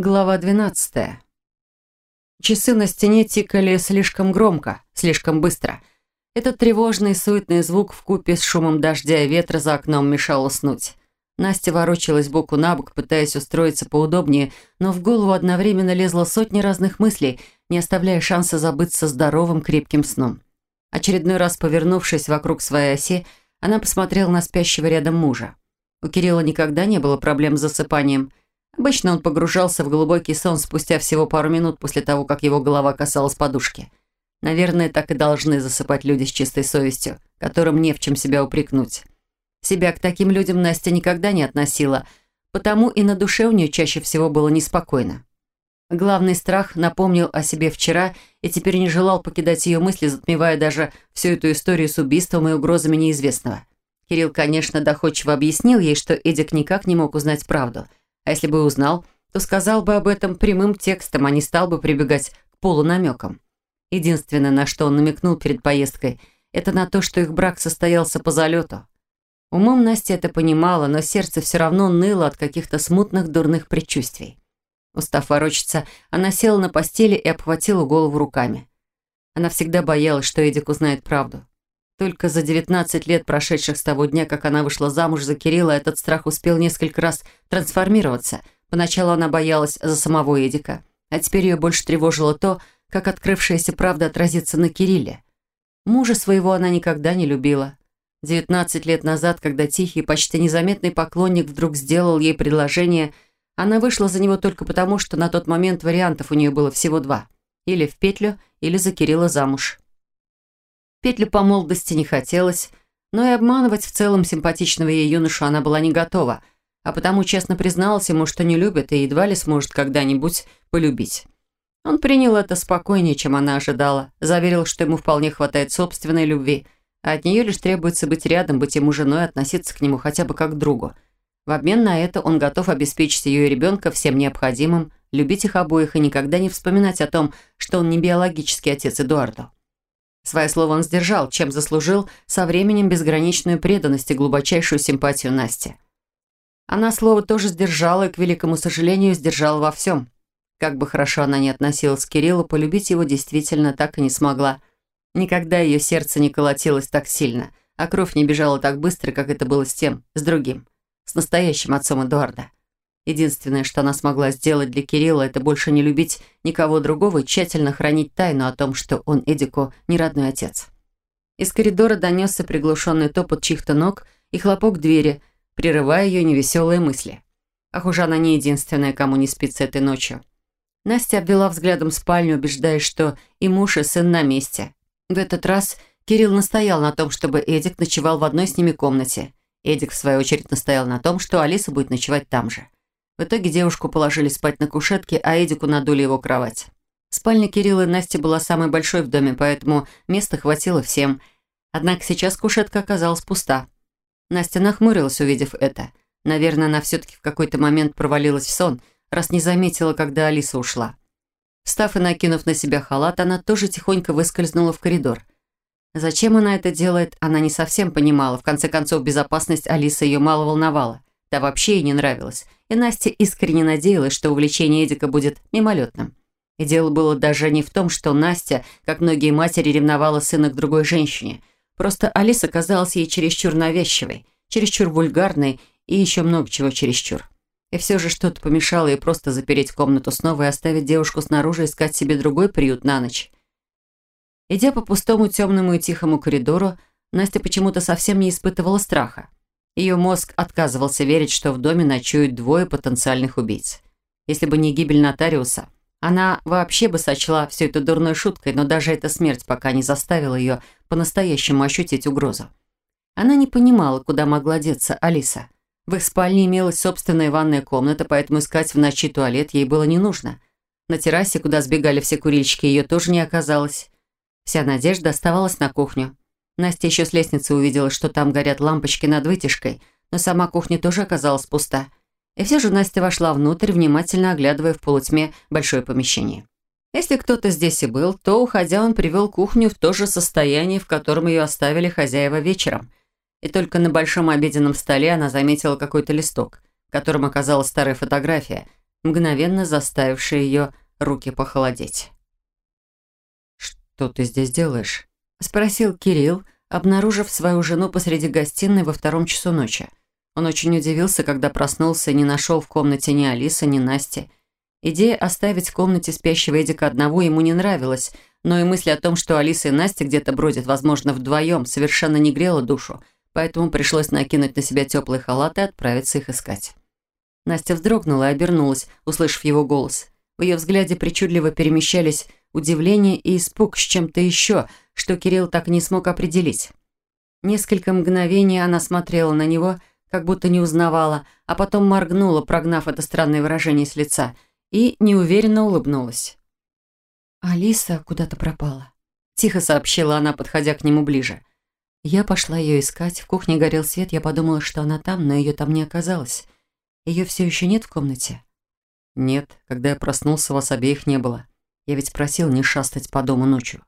Глава 12. Часы на стене тикали слишком громко, слишком быстро. Этот тревожный, суетный звук в купе с шумом дождя и ветра за окном мешал уснуть. Настя ворочалась боку на бок, пытаясь устроиться поудобнее, но в голову одновременно лезло сотни разных мыслей, не оставляя шанса забыться здоровым крепким сном. Очередной раз повернувшись вокруг своей оси, она посмотрела на спящего рядом мужа. У Кирилла никогда не было проблем с засыпанием – Обычно он погружался в глубокий сон спустя всего пару минут после того, как его голова касалась подушки. Наверное, так и должны засыпать люди с чистой совестью, которым не в чем себя упрекнуть. Себя к таким людям Настя никогда не относила, потому и на душе у нее чаще всего было неспокойно. Главный страх напомнил о себе вчера и теперь не желал покидать ее мысли, затмевая даже всю эту историю с убийством и угрозами неизвестного. Кирилл, конечно, доходчиво объяснил ей, что Эдик никак не мог узнать правду – а если бы узнал, то сказал бы об этом прямым текстом, а не стал бы прибегать к полунамекам. Единственное, на что он намекнул перед поездкой, это на то, что их брак состоялся по залету. Умом Настя это понимала, но сердце все равно ныло от каких-то смутных дурных предчувствий. Устав ворочаться, она села на постели и обхватила голову руками. Она всегда боялась, что Эдик узнает правду. Только за 19 лет, прошедших с того дня, как она вышла замуж за Кирилла, этот страх успел несколько раз трансформироваться. Поначалу она боялась за самого Эдика, а теперь ее больше тревожило то, как открывшаяся правда отразится на Кирилле. Мужа своего она никогда не любила. 19 лет назад, когда тихий, почти незаметный поклонник вдруг сделал ей предложение, она вышла за него только потому, что на тот момент вариантов у нее было всего два. Или в петлю, или за Кирилла замуж. Петлю по молодости не хотелось, но и обманывать в целом симпатичного ей юношу она была не готова, а потому честно призналась ему, что не любит и едва ли сможет когда-нибудь полюбить. Он принял это спокойнее, чем она ожидала, заверил, что ему вполне хватает собственной любви, а от нее лишь требуется быть рядом, быть ему женой, относиться к нему хотя бы как к другу. В обмен на это он готов обеспечить ее и ребенка всем необходимым, любить их обоих и никогда не вспоминать о том, что он не биологический отец Эдуарду. Свое слово он сдержал, чем заслужил со временем безграничную преданность и глубочайшую симпатию Насти. Она слово тоже сдержала и, к великому сожалению, сдержала во всем. Как бы хорошо она ни относилась к Кириллу, полюбить его действительно так и не смогла. Никогда ее сердце не колотилось так сильно, а кровь не бежала так быстро, как это было с тем, с другим, с настоящим отцом Эдуарда. Единственное, что она смогла сделать для Кирилла, это больше не любить никого другого и тщательно хранить тайну о том, что он Эдику не родной отец. Из коридора донесся приглушенный топот чьих-то ног и хлопок двери, прерывая ее невеселые мысли. Ах уж она не единственная, кому не спится этой ночью. Настя обвела взглядом спальню, убеждаясь, что и муж, и сын на месте. В этот раз Кирилл настоял на том, чтобы Эдик ночевал в одной с ними комнате. Эдик, в свою очередь, настоял на том, что Алиса будет ночевать там же. В итоге девушку положили спать на кушетке, а Эдику надули его кровать. Спальня Кирилла и Насти была самой большой в доме, поэтому места хватило всем. Однако сейчас кушетка оказалась пуста. Настя нахмурилась, увидев это. Наверное, она все-таки в какой-то момент провалилась в сон, раз не заметила, когда Алиса ушла. Встав и накинув на себя халат, она тоже тихонько выскользнула в коридор. Зачем она это делает, она не совсем понимала. В конце концов, безопасность Алисы ее мало волновала. Да вообще ей не нравилось. И Настя искренне надеялась, что увлечение Эдика будет мимолетным. И дело было даже не в том, что Настя, как многие матери, ревновала сына к другой женщине. Просто Алиса казалась ей чересчур навязчивой, чересчур вульгарной и еще много чего чересчур. И все же что-то помешало ей просто запереть комнату снова и оставить девушку снаружи искать себе другой приют на ночь. Идя по пустому, темному и тихому коридору, Настя почему-то совсем не испытывала страха. Ее мозг отказывался верить, что в доме ночуют двое потенциальных убийц. Если бы не гибель нотариуса, она вообще бы сочла все это дурной шуткой, но даже эта смерть пока не заставила ее по-настоящему ощутить угрозу. Она не понимала, куда могла деться Алиса. В их спальне имелась собственная ванная комната, поэтому искать в ночи туалет ей было не нужно. На террасе, куда сбегали все курильщики, ее тоже не оказалось. Вся надежда оставалась на кухню. Настя еще с лестницы увидела, что там горят лампочки над вытяжкой, но сама кухня тоже оказалась пуста. И все же Настя вошла внутрь, внимательно оглядывая в полутьме большое помещение. Если кто-то здесь и был, то, уходя, он привел кухню в то же состояние, в котором ее оставили хозяева вечером. И только на большом обеденном столе она заметила какой-то листок, в котором оказалась старая фотография, мгновенно заставивший ее руки похолодеть. «Что ты здесь делаешь?» – спросил Кирилл, обнаружив свою жену посреди гостиной во втором часу ночи. Он очень удивился, когда проснулся и не нашел в комнате ни Алисы, ни Насти. Идея оставить в комнате спящего Эдика одного ему не нравилась, но и мысль о том, что Алиса и Настя где-то бродят, возможно, вдвоем, совершенно не грела душу, поэтому пришлось накинуть на себя теплый халат и отправиться их искать. Настя вздрогнула и обернулась, услышав его голос. В ее взгляде причудливо перемещались удивление и испуг с чем-то еще, что Кирилл так не смог определить. Несколько мгновений она смотрела на него, как будто не узнавала, а потом моргнула, прогнав это странное выражение с лица, и неуверенно улыбнулась. «Алиса куда-то пропала», – тихо сообщила она, подходя к нему ближе. Я пошла ее искать, в кухне горел свет, я подумала, что она там, но ее там не оказалось. Ее все еще нет в комнате? Нет, когда я проснулся, вас обеих не было. Я ведь просил не шастать по дому ночью.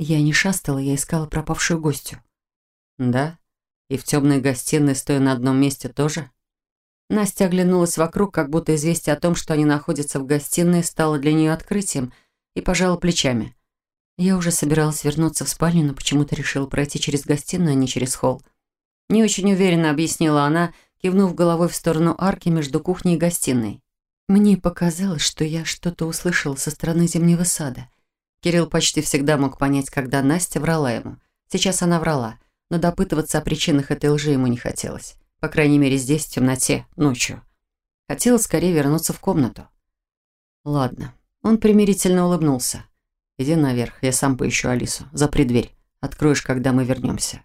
Я не шастала, я искала пропавшую гостью. Да? И в темной гостиной, стоя на одном месте, тоже? Настя оглянулась вокруг, как будто известие о том, что они находятся в гостиной, стало для нее открытием, и пожала плечами. Я уже собиралась вернуться в спальню, но почему-то решила пройти через гостиную, а не через холл. Не очень уверенно объяснила она, кивнув головой в сторону арки между кухней и гостиной. Мне показалось, что я что-то услышала со стороны зимнего сада. Кирилл почти всегда мог понять, когда Настя врала ему. Сейчас она врала, но допытываться о причинах этой лжи ему не хотелось. По крайней мере, здесь, в темноте, ночью. Хотелось скорее вернуться в комнату. Ладно. Он примирительно улыбнулся. Иди наверх, я сам поищу Алису. Запри дверь. Откроешь, когда мы вернемся.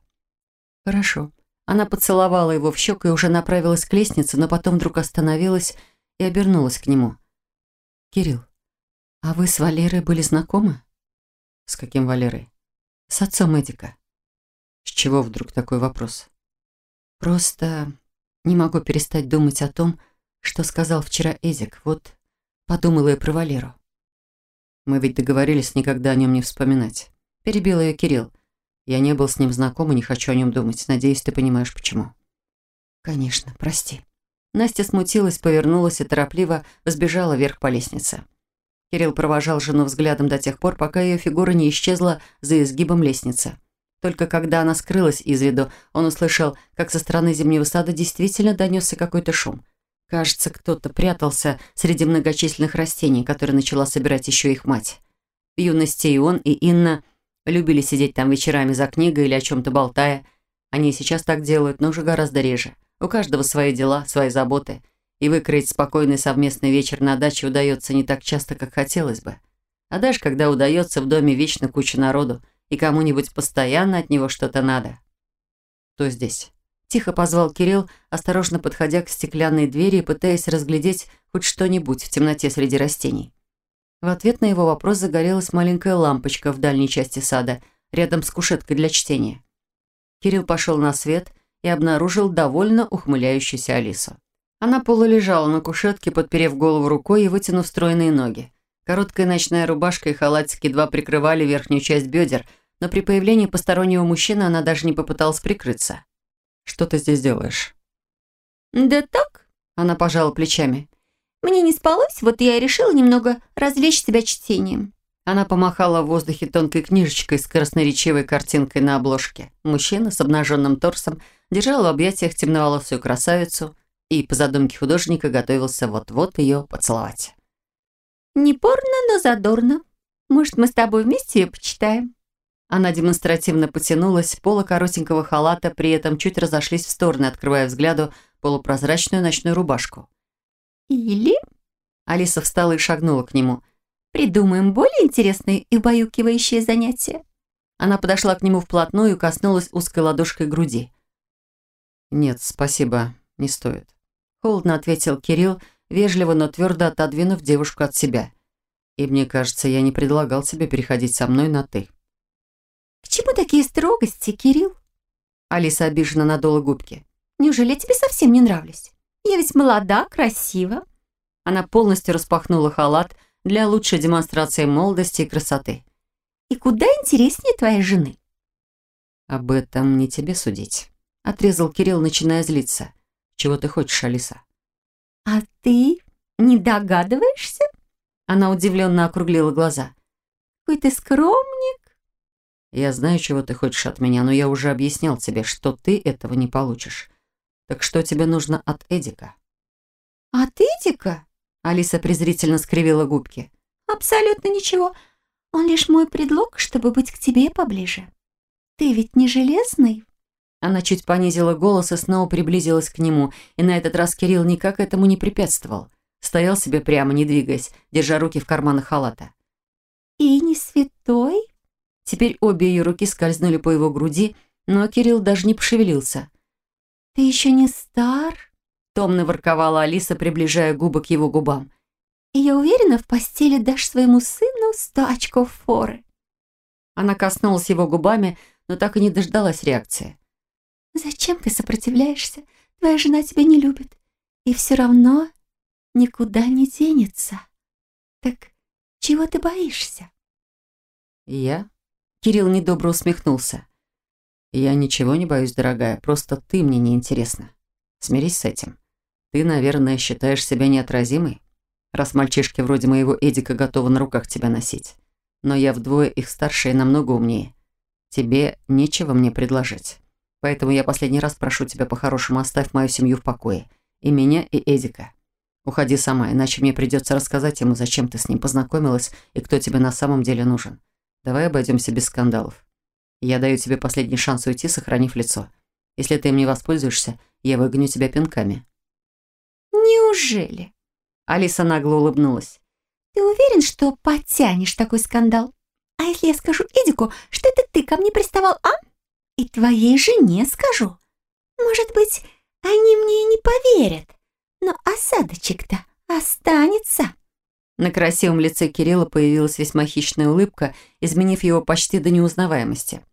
Хорошо. Она поцеловала его в щеку и уже направилась к лестнице, но потом вдруг остановилась и обернулась к нему. «Кирилл, а вы с Валерой были знакомы?» «С каким Валерой?» «С отцом Эдика». «С чего вдруг такой вопрос?» Просто не могу перестать думать о том, что сказал вчера Эзик. Вот подумала и про Валеру. Мы ведь договорились никогда о нем не вспоминать. Перебил ее Кирилл. Я не был с ним знаком и не хочу о нем думать. Надеюсь, ты понимаешь, почему. Конечно, прости. Настя смутилась, повернулась и торопливо сбежала вверх по лестнице. Кирилл провожал жену взглядом до тех пор, пока ее фигура не исчезла за изгибом лестницы. Только когда она скрылась из виду, он услышал, как со стороны зимнего сада действительно донесся какой-то шум. Кажется, кто-то прятался среди многочисленных растений, которые начала собирать еще их мать. В юности и он, и Инна любили сидеть там вечерами за книгой или о чем-то болтая. Они сейчас так делают, но уже гораздо реже. У каждого свои дела, свои заботы. И выкроить спокойный совместный вечер на даче удается не так часто, как хотелось бы. А даже когда удается, в доме вечно куча народу – и кому-нибудь постоянно от него что-то надо. «Кто здесь?» Тихо позвал Кирилл, осторожно подходя к стеклянной двери и пытаясь разглядеть хоть что-нибудь в темноте среди растений. В ответ на его вопрос загорелась маленькая лампочка в дальней части сада, рядом с кушеткой для чтения. Кирилл пошел на свет и обнаружил довольно ухмыляющуюся Алису. Она полулежала на кушетке, подперев голову рукой и вытянув стройные ноги. Короткая ночная рубашка и халатик едва прикрывали верхнюю часть бедер, но при появлении постороннего мужчины она даже не попыталась прикрыться. «Что ты здесь делаешь?» «Да так», — она пожала плечами. «Мне не спалось, вот я и решила немного развлечь себя чтением». Она помахала в воздухе тонкой книжечкой с красноречивой картинкой на обложке. Мужчина с обнаженным торсом держал в объятиях темноволосую красавицу и, по задумке художника, готовился вот-вот ее поцеловать. «Не порно, но задорно. Может, мы с тобой вместе ее почитаем?» Она демонстративно потянулась, пола коротенького халата при этом чуть разошлись в стороны, открывая взгляду полупрозрачную ночную рубашку. «Или...» Алиса встала и шагнула к нему. «Придумаем более интересные и убаюкивающие занятия». Она подошла к нему вплотную и коснулась узкой ладошкой груди. «Нет, спасибо, не стоит», — холодно ответил Кирилл, вежливо, но твердо отодвинув девушку от себя. И мне кажется, я не предлагал тебе переходить со мной на «ты». «К чему такие строгости, Кирилл?» Алиса обиженно надула губки. «Неужели я тебе совсем не нравлюсь? Я ведь молода, красива». Она полностью распахнула халат для лучшей демонстрации молодости и красоты. «И куда интереснее твоей жены?» «Об этом не тебе судить», — отрезал Кирилл, начиная злиться. «Чего ты хочешь, Алиса?» «А ты?» Не догадываешься?» Она удивленно округлила глаза. «Какой ты скромник!» «Я знаю, чего ты хочешь от меня, но я уже объяснял тебе, что ты этого не получишь. Так что тебе нужно от Эдика?» «От Эдика?» Алиса презрительно скривила губки. «Абсолютно ничего. Он лишь мой предлог, чтобы быть к тебе поближе. Ты ведь не железный?» Она чуть понизила голос и снова приблизилась к нему, и на этот раз Кирилл никак этому не препятствовал. Стоял себе прямо, не двигаясь, держа руки в карманах халата. «И не святой?» Теперь обе ее руки скользнули по его груди, но Кирилл даже не пошевелился. «Ты еще не стар?» Томно ворковала Алиса, приближая губы к его губам. «И я уверена, в постели дашь своему сыну сто очков форы». Она коснулась его губами, но так и не дождалась реакции. «Зачем ты сопротивляешься? Твоя жена тебя не любит. И все равно никуда не денется. Так чего ты боишься?» «Я?» Кирилл недобро усмехнулся. «Я ничего не боюсь, дорогая, просто ты мне не интересна. Смирись с этим. Ты, наверное, считаешь себя неотразимой, раз мальчишки вроде моего Эдика готовы на руках тебя носить. Но я вдвое их старше и намного умнее. Тебе нечего мне предложить. Поэтому я последний раз прошу тебя по-хорошему оставь мою семью в покое. И меня, и Эдика. Уходи сама, иначе мне придется рассказать ему, зачем ты с ним познакомилась и кто тебе на самом деле нужен. Давай обойдемся без скандалов. Я даю тебе последний шанс уйти, сохранив лицо. Если ты им не воспользуешься, я выгоню тебя пинками». «Неужели?» Алиса нагло улыбнулась. «Ты уверен, что потянешь такой скандал? А если я скажу Эдику, что это ты ко мне приставал, а? И твоей жене скажу. Может быть, они мне не поверят, но осадочек-то останется». На красивом лице Кирилла появилась весьма хищная улыбка, изменив его почти до неузнаваемости.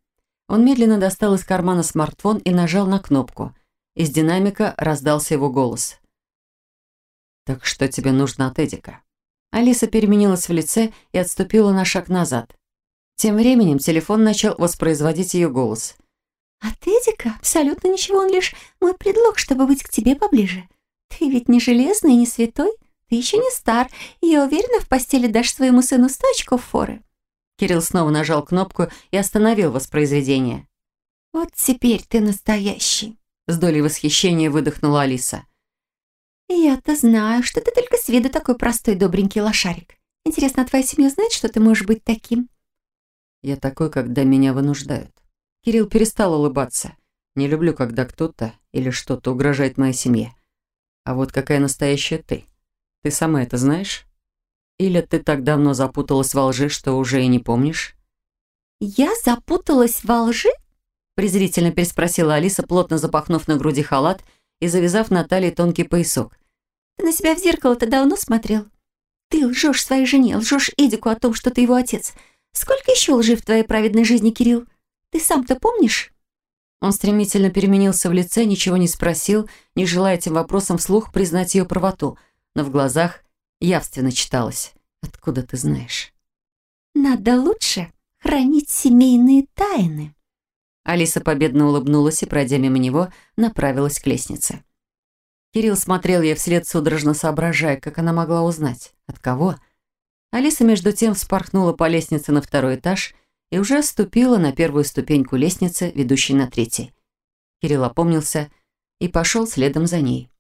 Он медленно достал из кармана смартфон и нажал на кнопку. Из динамика раздался его голос. «Так что тебе нужно от Эдика?» Алиса переменилась в лице и отступила на шаг назад. Тем временем телефон начал воспроизводить ее голос. «От Эдика? Абсолютно ничего, он лишь мой предлог, чтобы быть к тебе поближе. Ты ведь не железный и не святой, ты еще не стар, и я уверена, в постели дашь своему сыну сто очков форы». Кирилл снова нажал кнопку и остановил воспроизведение. «Вот теперь ты настоящий», — с долей восхищения выдохнула Алиса. «Я-то знаю, что ты только с виду такой простой добренький лошарик. Интересно, а твоя семья знает, что ты можешь быть таким?» «Я такой, когда меня вынуждают». Кирилл перестал улыбаться. «Не люблю, когда кто-то или что-то угрожает моей семье. А вот какая настоящая ты? Ты сама это знаешь? Или ты так давно запуталась во лжи, что уже и не помнишь?» «Я запуталась во лжи?» презрительно переспросила Алиса, плотно запахнув на груди халат и завязав на талии тонкий поясок. «Ты на себя в зеркало-то давно смотрел? Ты лжешь своей жене, лжешь Эдику о том, что ты его отец. Сколько еще лжи в твоей праведной жизни, Кирилл? Ты сам-то помнишь?» Он стремительно переменился в лице, ничего не спросил, не желая этим вопросом вслух признать ее правоту, но в глазах явственно читалось. «Откуда ты знаешь?» «Надо лучше хранить семейные тайны», Алиса победно улыбнулась и, пройдя мимо него, направилась к лестнице. Кирилл смотрел ей вслед, судорожно соображая, как она могла узнать. От кого? Алиса, между тем, вспорхнула по лестнице на второй этаж и уже ступила на первую ступеньку лестницы, ведущей на третий. Кирилл опомнился и пошел следом за ней.